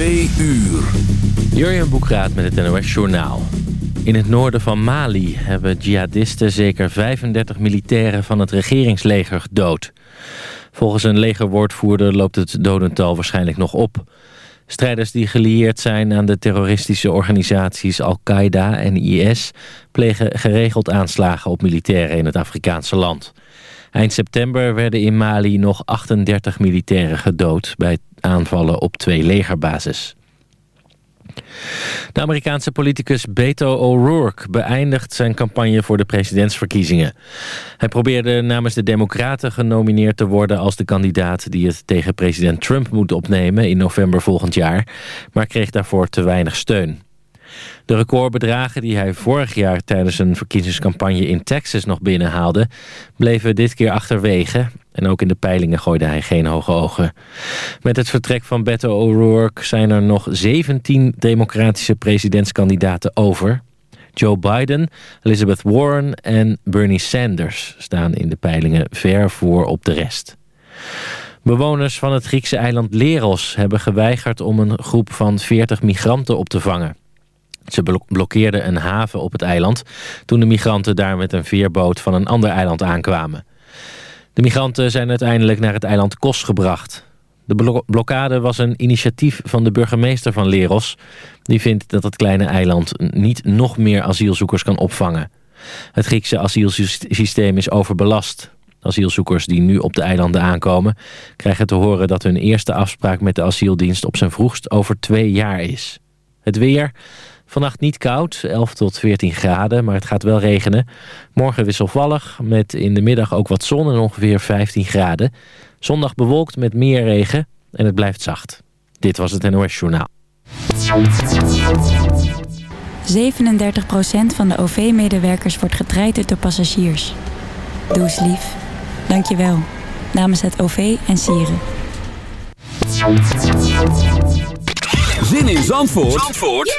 Twee uur. Jurjen Boekraat met het NOS Journaal. In het noorden van Mali hebben jihadisten zeker 35 militairen van het regeringsleger gedood. Volgens een legerwoordvoerder loopt het dodental waarschijnlijk nog op. Strijders die gelieerd zijn aan de terroristische organisaties Al-Qaeda en IS... plegen geregeld aanslagen op militairen in het Afrikaanse land. Eind september werden in Mali nog 38 militairen gedood... bij aanvallen op twee legerbases. De Amerikaanse politicus Beto O'Rourke beëindigt zijn campagne voor de presidentsverkiezingen. Hij probeerde namens de Democraten genomineerd te worden als de kandidaat die het tegen president Trump moet opnemen in november volgend jaar, maar kreeg daarvoor te weinig steun. De recordbedragen die hij vorig jaar tijdens een verkiezingscampagne in Texas nog binnenhaalde, bleven dit keer achterwege. En ook in de peilingen gooide hij geen hoge ogen. Met het vertrek van Beto O'Rourke zijn er nog 17 democratische presidentskandidaten over. Joe Biden, Elizabeth Warren en Bernie Sanders staan in de peilingen ver voor op de rest. Bewoners van het Griekse eiland Leros hebben geweigerd om een groep van 40 migranten op te vangen. Ze blokkeerden een haven op het eiland toen de migranten daar met een veerboot van een ander eiland aankwamen. De migranten zijn uiteindelijk naar het eiland Kos gebracht. De blokkade was een initiatief van de burgemeester van Leros. Die vindt dat het kleine eiland niet nog meer asielzoekers kan opvangen. Het Griekse asielsysteem is overbelast. Asielzoekers die nu op de eilanden aankomen... krijgen te horen dat hun eerste afspraak met de asieldienst... op zijn vroegst over twee jaar is. Het weer... Vannacht niet koud, 11 tot 14 graden, maar het gaat wel regenen. Morgen wisselvallig, met in de middag ook wat zon en ongeveer 15 graden. Zondag bewolkt met meer regen en het blijft zacht. Dit was het NOS Journaal. 37% van de OV-medewerkers wordt getraind door passagiers. Doe eens lief. Dank je wel. Namens het OV en Sieren. Zin in Zandvoort? Zandvoort?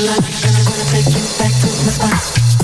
life, and I'm gonna take you back to my spot.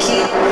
you.